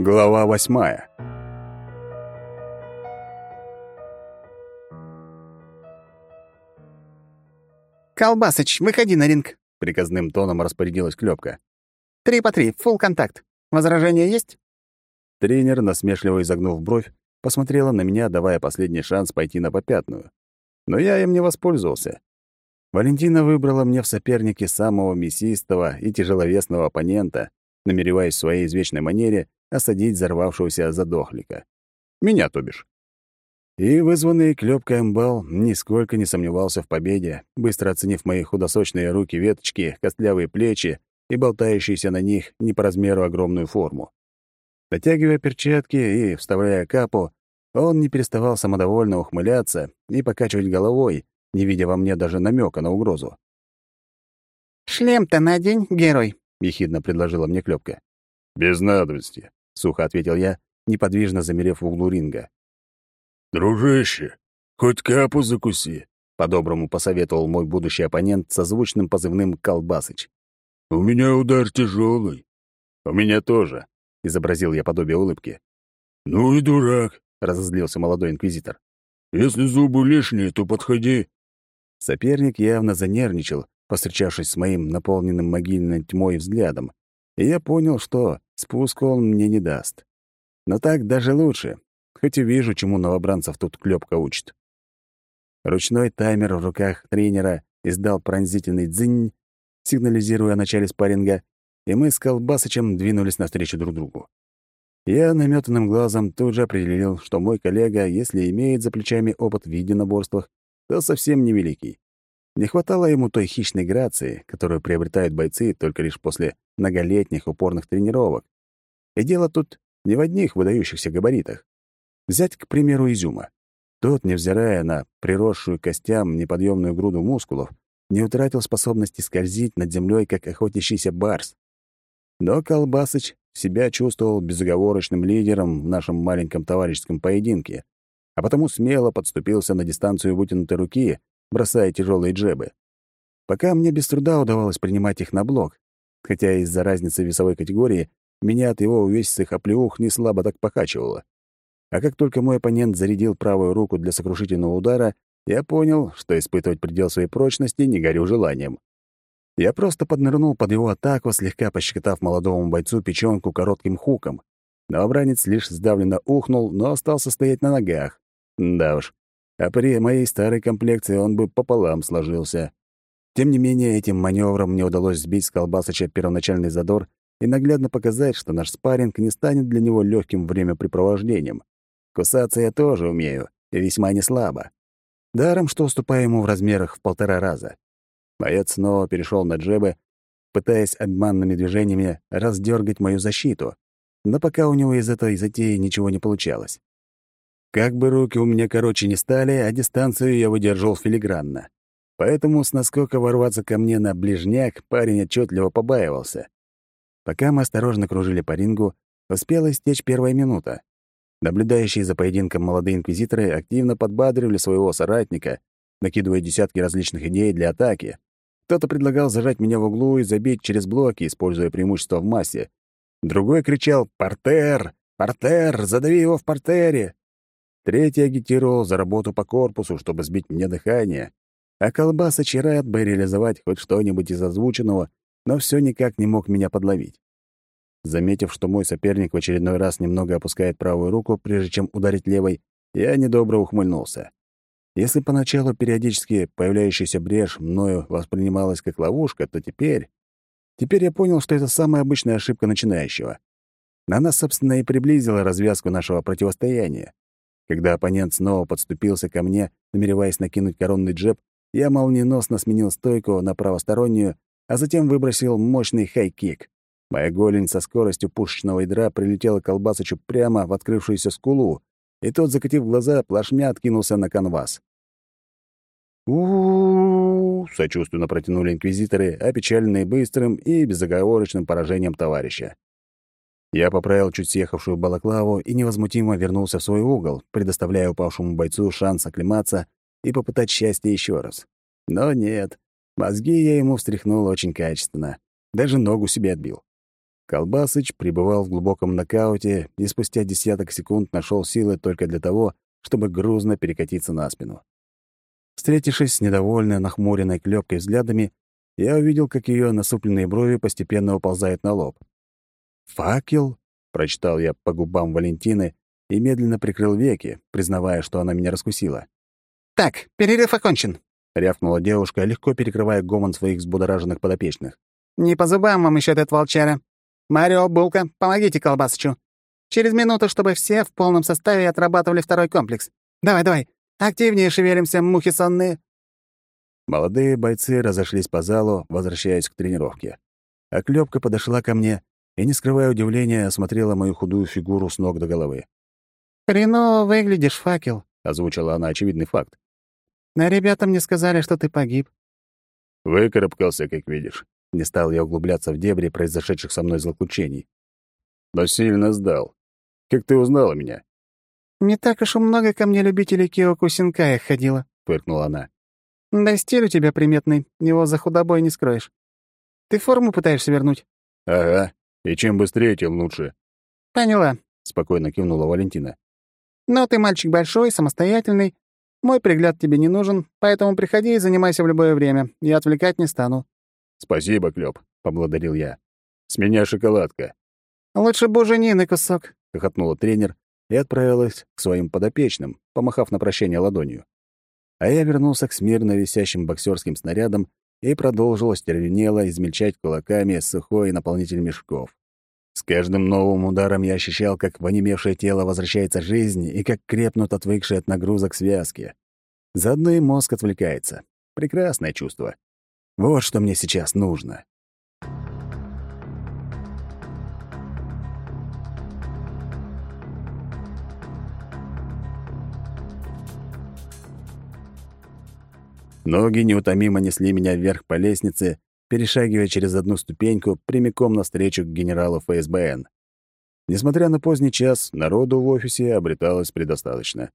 Глава восьмая. «Колбасыч, выходи на ринг!» — приказным тоном распорядилась Клёпка. «Три по три, фулл контакт. Возражения есть?» Тренер, насмешливо изогнув бровь, посмотрела на меня, давая последний шанс пойти на попятную. Но я им не воспользовался. Валентина выбрала мне в сопернике самого мясистого и тяжеловесного оппонента, намереваясь в своей извечной манере осадить взорвавшегося задохлика. Меня, то бишь. И вызванный клёпкой амбал нисколько не сомневался в победе, быстро оценив мои худосочные руки-веточки, костлявые плечи и болтающиеся на них не по размеру огромную форму. Натягивая перчатки и вставляя капу, он не переставал самодовольно ухмыляться и покачивать головой, не видя во мне даже намека на угрозу. «Шлем-то надень, герой», — ехидно предложила мне Клёпка. «Без надобности», — сухо ответил я, неподвижно замерев в углу ринга. «Дружище, хоть капу закуси», — по-доброму посоветовал мой будущий оппонент со звучным позывным «Колбасыч». «У меня удар тяжелый. «У меня тоже», — изобразил я подобие улыбки. «Ну и дурак», — разозлился молодой инквизитор. «Если зубы лишние, то подходи». Соперник явно занервничал, постречавшись с моим наполненным могильной тьмой взглядом, и я понял, что спуску он мне не даст. Но так даже лучше, хоть и вижу, чему новобранцев тут клёпка учит. Ручной таймер в руках тренера издал пронзительный дзынь, сигнализируя о начале спарринга, и мы с Колбасычем двинулись навстречу друг другу. Я наметанным глазом тут же определил, что мой коллега, если имеет за плечами опыт в единоборствах, то совсем невеликий. Не хватало ему той хищной грации, которую приобретают бойцы только лишь после многолетних упорных тренировок. И дело тут не в одних выдающихся габаритах. Взять, к примеру, Изюма. Тот, невзирая на приросшую костям неподъемную груду мускулов, не утратил способности скользить над землей, как охотящийся барс. Но Колбасыч себя чувствовал безоговорочным лидером в нашем маленьком товарищеском поединке, а потому смело подступился на дистанцию вытянутой руки, бросая тяжелые джебы. Пока мне без труда удавалось принимать их на блок, хотя из-за разницы весовой категории меня от его увесистых оплеух не слабо так покачивало. А как только мой оппонент зарядил правую руку для сокрушительного удара, я понял, что испытывать предел своей прочности не горю желанием. Я просто поднырнул под его атаку, слегка пощекотав молодому бойцу печёнку коротким хуком. Новобранец лишь сдавленно ухнул, но остался стоять на ногах. Да уж, а при моей старой комплекции он бы пополам сложился. Тем не менее, этим маневром мне удалось сбить с колбасыча первоначальный задор и наглядно показать, что наш спарринг не станет для него легким времяпрепровождением. Кусаться я тоже умею, и весьма неслабо. Даром, что уступаю ему в размерах в полтора раза. Боец снова перешел на джебы, пытаясь обманными движениями раздергать мою защиту, но пока у него из этой затеи ничего не получалось. Как бы руки у меня короче не стали, а дистанцию я выдержал филигранно. Поэтому с наскока ворваться ко мне на ближняк парень отчетливо побаивался. Пока мы осторожно кружили по рингу, успела истечь первая минута. Наблюдающие за поединком молодые инквизиторы активно подбадривали своего соратника, накидывая десятки различных идей для атаки. Кто-то предлагал зажать меня в углу и забить через блоки, используя преимущество в массе. Другой кричал «Портер! Портер! Задави его в портере!» Третий агитировал за работу по корпусу, чтобы сбить мне дыхание. А Колбасыч и рад бы реализовать хоть что-нибудь из озвученного, но все никак не мог меня подловить. Заметив, что мой соперник в очередной раз немного опускает правую руку, прежде чем ударить левой, я недобро ухмыльнулся. Если поначалу периодически появляющаяся брешь мною воспринималась как ловушка, то теперь... Теперь я понял, что это самая обычная ошибка начинающего. Она, собственно, и приблизила развязку нашего противостояния. Когда оппонент снова подступился ко мне, намереваясь накинуть коронный джеб, я молниеносно сменил стойку на правостороннюю, а затем выбросил мощный хай-кик. Моя голень со скоростью пушечного ядра прилетела к колбасочу прямо в открывшуюся скулу, и тот, закатив глаза, плашмя откинулся на канвас. у, сочувственно протянули инквизиторы, опечаленные быстрым и безоговорочным поражением товарища. Я поправил чуть съехавшую балаклаву и невозмутимо вернулся в свой угол, предоставляя упавшему бойцу шанс оклематься и попытать счастье еще раз. Но нет, мозги я ему встряхнул очень качественно. Даже ногу себе отбил. Колбасыч пребывал в глубоком нокауте и спустя десяток секунд нашел силы только для того, чтобы грузно перекатиться на спину. Встретившись с недовольной, нахмуренной клёпкой взглядами, я увидел, как ее насупленные брови постепенно уползают на лоб. «Факел?» — прочитал я по губам Валентины и медленно прикрыл веки, признавая, что она меня раскусила. «Так, перерыв окончен», — рявкнула девушка, легко перекрывая гомон своих взбудораженных подопечных. «Не по зубам вам еще этот волчара. Марио, Булка, помогите колбасычу. Через минуту, чтобы все в полном составе отрабатывали второй комплекс. Давай, давай, активнее шевелимся, мухи сонные». Молодые бойцы разошлись по залу, возвращаясь к тренировке. А Клёпка подошла ко мне и, не скрывая удивления, осмотрела мою худую фигуру с ног до головы. «Хреново выглядишь, факел», — озвучила она очевидный факт. «Но ребята мне сказали, что ты погиб». «Выкарабкался, как видишь». Не стал я углубляться в дебри произошедших со мной злоключений. Но сильно сдал. Как ты узнала меня? «Не так уж и много ко мне любителей Киоку Синкая ходило», — фыркнула она. «Да стиль у тебя приметный, его за худобой не скроешь. Ты форму пытаешься вернуть?» «Ага, и чем быстрее, тем лучше». «Поняла», — спокойно кивнула Валентина. «Но ты мальчик большой, самостоятельный. Мой пригляд тебе не нужен, поэтому приходи и занимайся в любое время. Я отвлекать не стану». «Спасибо, Клёп», — поблагодарил я. «С меня шоколадка». «Лучше буженины кусок», — хохотнула тренер и отправилась к своим подопечным, помахав на прощание ладонью. А я вернулся к смирно висящим боксерским снарядам и продолжил остервенело измельчать кулаками сухой наполнитель мешков. С каждым новым ударом я ощущал, как в онемевшее тело возвращается жизнь и как крепнут отвыкшие от нагрузок связки. Заодно и мозг отвлекается. Прекрасное чувство. Вот что мне сейчас нужно. Ноги неутомимо несли меня вверх по лестнице, перешагивая через одну ступеньку прямиком навстречу к генералу ФСБН. Несмотря на поздний час, народу в офисе обреталось предостаточно.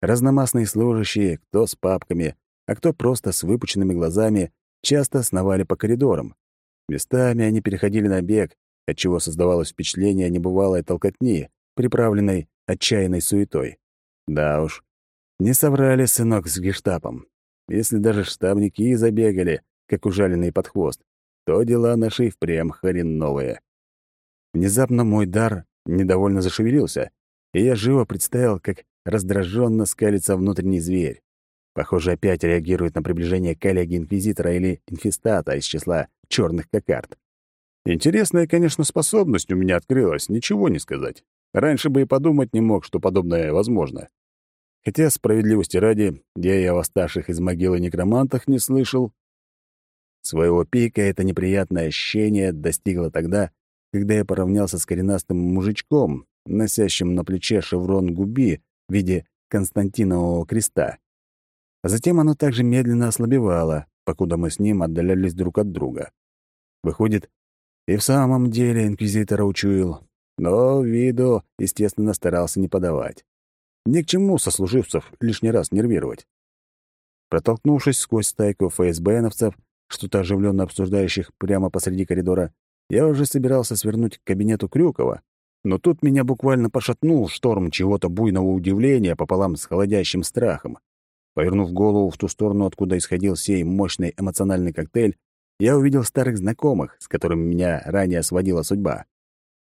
Разномастные служащие, кто с папками, а кто просто с выпученными глазами, часто сновали по коридорам. Местами они переходили на бег, отчего создавалось впечатление небывалой толкотни, приправленной отчаянной суетой. Да уж, не соврали сынок с гештапом. Если даже штабники забегали, как ужаленные под хвост, то дела наши впрямь хреновые. Внезапно мой дар недовольно зашевелился, и я живо представил, как раздраженно скалится внутренний зверь. Похоже, опять реагирует на приближение коллеги-инквизитора или инфестата из числа черных кокард. Интересная, конечно, способность у меня открылась, ничего не сказать. Раньше бы и подумать не мог, что подобное возможно. Хотя, справедливости ради, я и о восставших из могилы некромантах не слышал. Своего пика это неприятное ощущение достигло тогда, когда я поравнялся с коренастым мужичком, носящим на плече шеврон губи в виде Константинового креста. А затем оно также медленно ослабевало, покуда мы с ним отдалялись друг от друга. Выходит, и в самом деле инквизитора учуял, но виду, естественно, старался не подавать. Ни к чему сослуживцев лишний раз нервировать. Протолкнувшись сквозь стайку ФСБНовцев, что-то оживленно обсуждающих прямо посреди коридора, я уже собирался свернуть к кабинету Крюкова, но тут меня буквально пошатнул шторм чего-то буйного удивления пополам с холодящим страхом. Повернув голову в ту сторону, откуда исходил сей мощный эмоциональный коктейль, я увидел старых знакомых, с которыми меня ранее сводила судьба.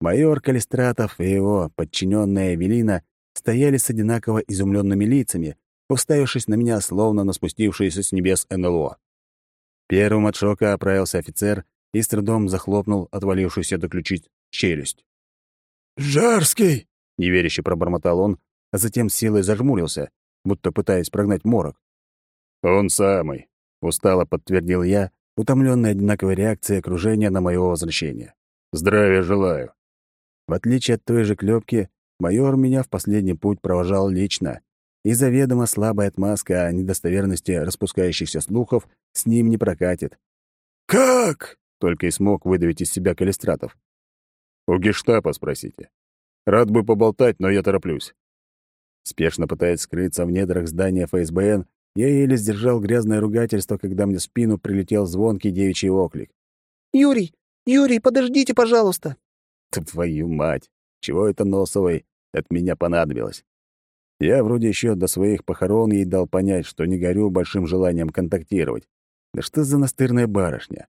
Майор Калистратов и его подчиненная Эвелина стояли с одинаково изумленными лицами, уставившись на меня, словно на спустившиеся с небес НЛО. Первым от шока оправился офицер и с трудом захлопнул отвалившуюся до ключиц челюсть. «Жарский!» — неверяще пробормотал он, а затем с силой зажмурился, будто пытаясь прогнать морок. «Он самый», — устало подтвердил я, утомленный одинаковой реакцией окружения на моё возвращение. «Здравия желаю». В отличие от той же клёпки, майор меня в последний путь провожал лично, и заведомо слабая отмазка о недостоверности распускающихся слухов с ним не прокатит. «Как?» — только и смог выдавить из себя Калистратов. «У гештапа спросите. Рад бы поболтать, но я тороплюсь». Спешно пытаясь скрыться в недрах здания ФСБН, я еле сдержал грязное ругательство, когда мне в спину прилетел звонкий девичий оклик. «Юрий! Юрий, подождите, пожалуйста!» Твою мать! Чего это Носовой от меня понадобилось? Я вроде еще до своих похорон ей дал понять, что не горю большим желанием контактировать. Да что за настырная барышня?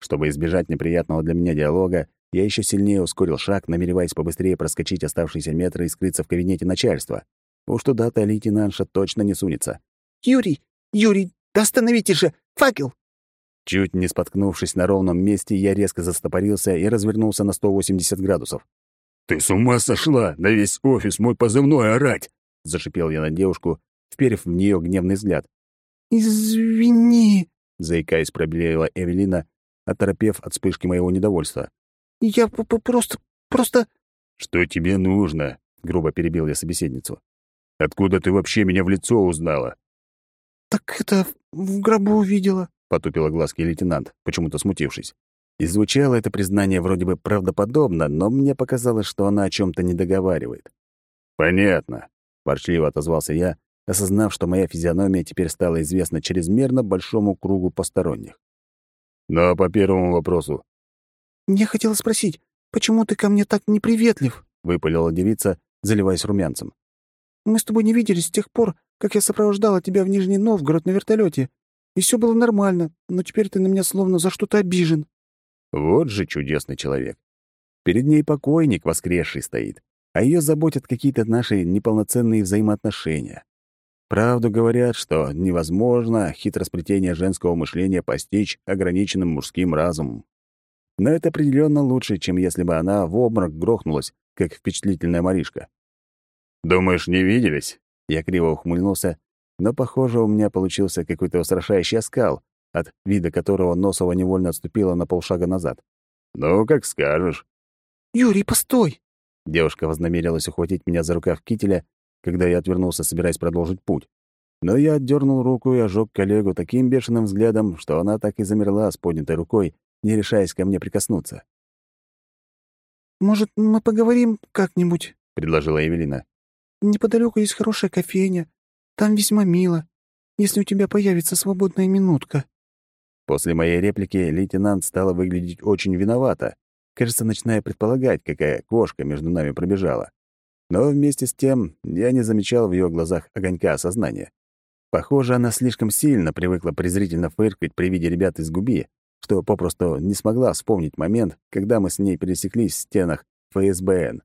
Чтобы избежать неприятного для меня диалога, я еще сильнее ускорил шаг, намереваясь побыстрее проскочить оставшиеся метры и скрыться в кабинете начальства. Уж туда-то лейтенантша точно не сунется. «Юрий! Юрий, да остановите же! Факел!» Чуть не споткнувшись на ровном месте, я резко застопорился и развернулся на 180 градусов. «Ты с ума сошла! На весь офис мой позывной орать!» — зашипел я на девушку, вперев в нее гневный взгляд. «Извини!» — заикаясь, проблеяла Эвелина, оторопев от вспышки моего недовольства. «Я просто... просто...» «Что тебе нужно?» — грубо перебил я собеседницу. «Откуда ты вообще меня в лицо узнала?» «Так это в гробу увидела», — потупила глазки лейтенант, почему-то смутившись. И звучало это признание вроде бы правдоподобно, но мне показалось, что она о чем то не договаривает. «Понятно», — ворчливо отозвался я, осознав, что моя физиономия теперь стала известна чрезмерно большому кругу посторонних. «Но по первому вопросу». «Я хотела спросить, почему ты ко мне так неприветлив?» — выпалила девица, заливаясь румянцем. «Мы с тобой не виделись с тех пор, как я сопровождала тебя в Нижний Новгород на вертолете, и все было нормально, но теперь ты на меня словно за что-то обижен». Вот же чудесный человек. Перед ней покойник воскресший стоит, а ее заботят какие-то наши неполноценные взаимоотношения. Правду говорят, что невозможно хитросплетение женского мышления постичь ограниченным мужским разумом. Но это определенно лучше, чем если бы она в обморок грохнулась, как впечатлительная Маришка. «Думаешь, не виделись?» Я криво ухмыльнулся, но, похоже, у меня получился какой-то устрашающий оскал, от вида которого Носова невольно отступила на полшага назад. «Ну, как скажешь». «Юрий, постой!» Девушка вознамерилась ухватить меня за рукав кителя, когда я отвернулся, собираясь продолжить путь. Но я отдернул руку и ожег коллегу таким бешеным взглядом, что она так и замерла с поднятой рукой, не решаясь ко мне прикоснуться. «Может, мы поговорим как-нибудь?» — предложила Эвелина. «Неподалеку есть хорошая кофейня. Там весьма мило, если у тебя появится свободная минутка». После моей реплики лейтенант стала выглядеть очень виновато, кажется, начиная предполагать, какая кошка между нами пробежала. Но вместе с тем я не замечал в ее глазах огонька осознания. Похоже, она слишком сильно привыкла презрительно фыркать при виде ребят из Губи, что попросту не смогла вспомнить момент, когда мы с ней пересеклись в стенах ФСБН.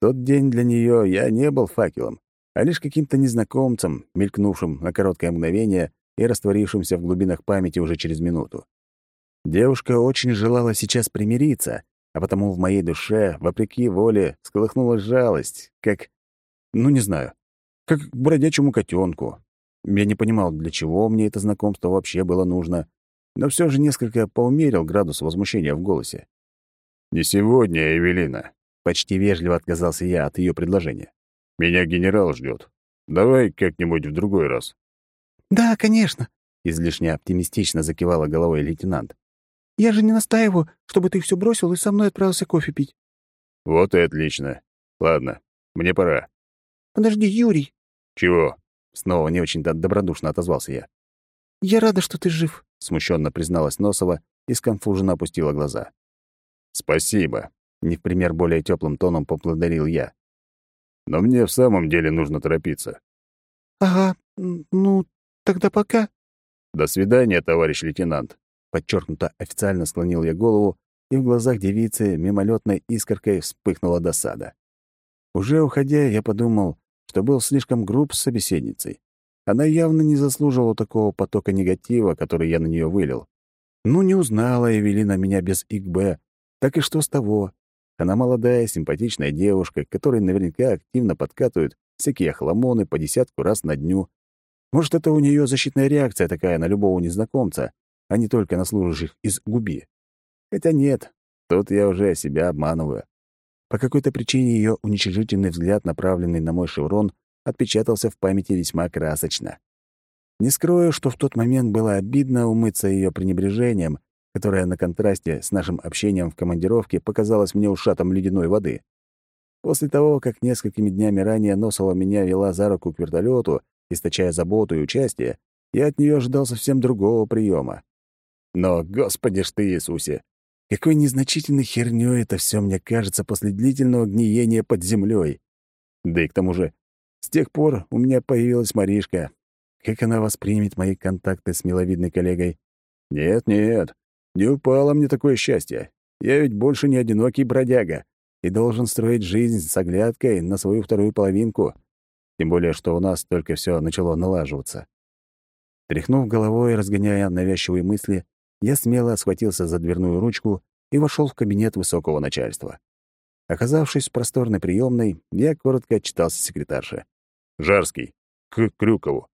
Тот день для нее я не был факелом, а лишь каким-то незнакомцем, мелькнувшим на короткое мгновение и растворившимся в глубинах памяти уже через минуту. Девушка очень желала сейчас примириться, а потому в моей душе, вопреки воле, сколыхнулась жалость, как... Ну, не знаю, как к бродячему котенку. Я не понимал, для чего мне это знакомство вообще было нужно, но все же несколько поумерил градус возмущения в голосе. «Не сегодня, Эвелина», — почти вежливо отказался я от ее предложения. «Меня генерал ждет. Давай как-нибудь в другой раз». «Да, конечно», — излишне оптимистично закивала головой лейтенант. «Я же не настаиваю, чтобы ты все бросил и со мной отправился кофе пить». «Вот и отлично. Ладно, мне пора». «Подожди, Юрий». «Чего?» — снова не очень-то добродушно отозвался я. «Я рада, что ты жив», — смущенно призналась Носова и сконфуженно опустила глаза. «Спасибо», — не в пример более теплым тоном поблагодарил я. «Но мне в самом деле нужно торопиться». «Ага, ну, Тогда пока». «До свидания, товарищ лейтенант», — подчеркнуто официально склонил я голову, и в глазах девицы мимолетной искоркой вспыхнула досада. Уже уходя, я подумал, что был слишком груб с собеседницей. Она явно не заслуживала такого потока негатива, который я на нее вылил. Ну, не узнала Эвелина меня без ИКБ. Так и что с того? Она молодая, симпатичная девушка, которой наверняка активно подкатывают всякие хламоны по десятку раз на дню, может, это у нее защитная реакция такая на любого незнакомца, а не только на служащих из губи. Хотя нет, тут я уже себя обманываю. По какой-то причине ее уничижительный взгляд, направленный на мой шеврон, отпечатался в памяти весьма красочно. Не скрою, что в тот момент было обидно умыться ее пренебрежением, которое на контрасте с нашим общением в командировке показалось мне ушатом ледяной воды. После того, как несколькими днями ранее Носова меня вела за руку к вертолету Источая заботу и участие, я от нее ожидал совсем другого приема. Но, господи ж ты, Иисусе, какой незначительной хернёй это все мне кажется после длительного гниения под землей. Да и к тому же, с тех пор у меня появилась Маришка. Как она воспримет мои контакты с миловидной коллегой? Нет-нет, не упало мне такое счастье. Я ведь больше не одинокий бродяга и должен строить жизнь с оглядкой на свою вторую половинку. Тем более, что у нас только все начало налаживаться. Тряхнув головой, разгоняя навязчивые мысли, я смело схватился за дверную ручку и вошел в кабинет высокого начальства. Оказавшись в просторной приемной, я коротко отчитался секретарше. «Жарский. К Крюкову».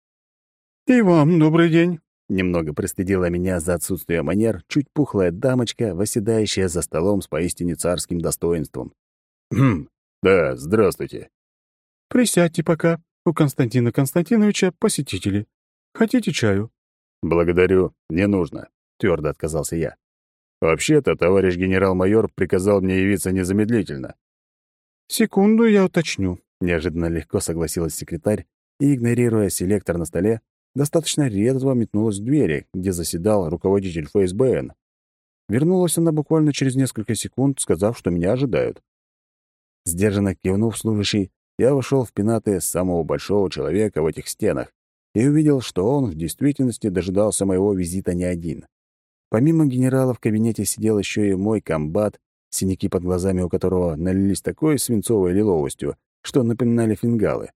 «И вам добрый день», Немного пристыдила меня за отсутствие манер чуть пухлая дамочка, восседающая за столом с поистине царским достоинством. «Хм, да, здравствуйте». «Присядьте пока. У Константина Константиновича посетители. Хотите чаю?» «Благодарю, не нужно», — твердо отказался я. «Вообще-то товарищ генерал-майор приказал мне явиться незамедлительно». «Секунду, я уточню», — неожиданно легко согласилась секретарь и, игнорируя селектор на столе, достаточно резво метнулась в двери, где заседал руководитель ФСБН. Вернулась она буквально через несколько секунд, сказав, что меня ожидают. Сдержанно кивнув служащий, я вошел в пенаты самого большого человека в этих стенах и увидел, что он в действительности дожидался моего визита не один. Помимо генерала в кабинете сидел еще и мой комбат, синяки под глазами у которого налились такой свинцовой лиловостью, что напоминали фингалы.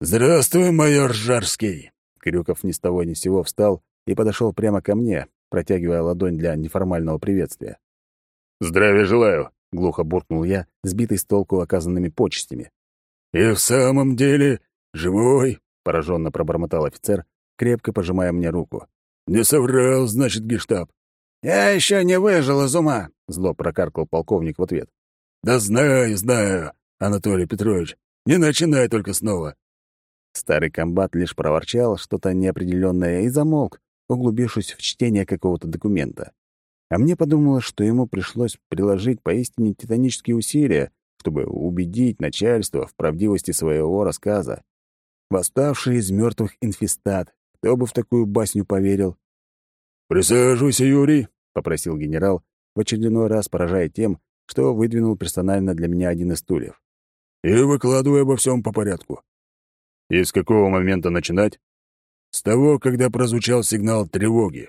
«Здравствуй, майор Жарский!» Крюков ни с того ни с сего встал и подошел прямо ко мне, протягивая ладонь для неформального приветствия. «Здравия желаю!» — глухо буркнул я, сбитый с толку оказанными почестями. «И в самом деле живой?» — пораженно пробормотал офицер, крепко пожимая мне руку. «Не соврал, значит, гештаб». «Я еще не выжил из ума», — зло прокаркал полковник в ответ. «Да знаю, знаю, Анатолий Петрович. Не начинай только снова. Старый комбат лишь проворчал что-то неопределенное и замолк, углубившись в чтение какого-то документа. А мне подумалось, что ему пришлось приложить поистине титанические усилия, чтобы убедить начальство в правдивости своего рассказа. Восставший из мертвых инфестат, кто бы в такую басню поверил? «Присаживайся, Юрий», — попросил генерал, в очередной раз поражая тем, что выдвинул персонально для меня один из стульев. «И выкладывай обо всем по порядку. И с какого момента начинать? С того, когда прозвучал сигнал тревоги.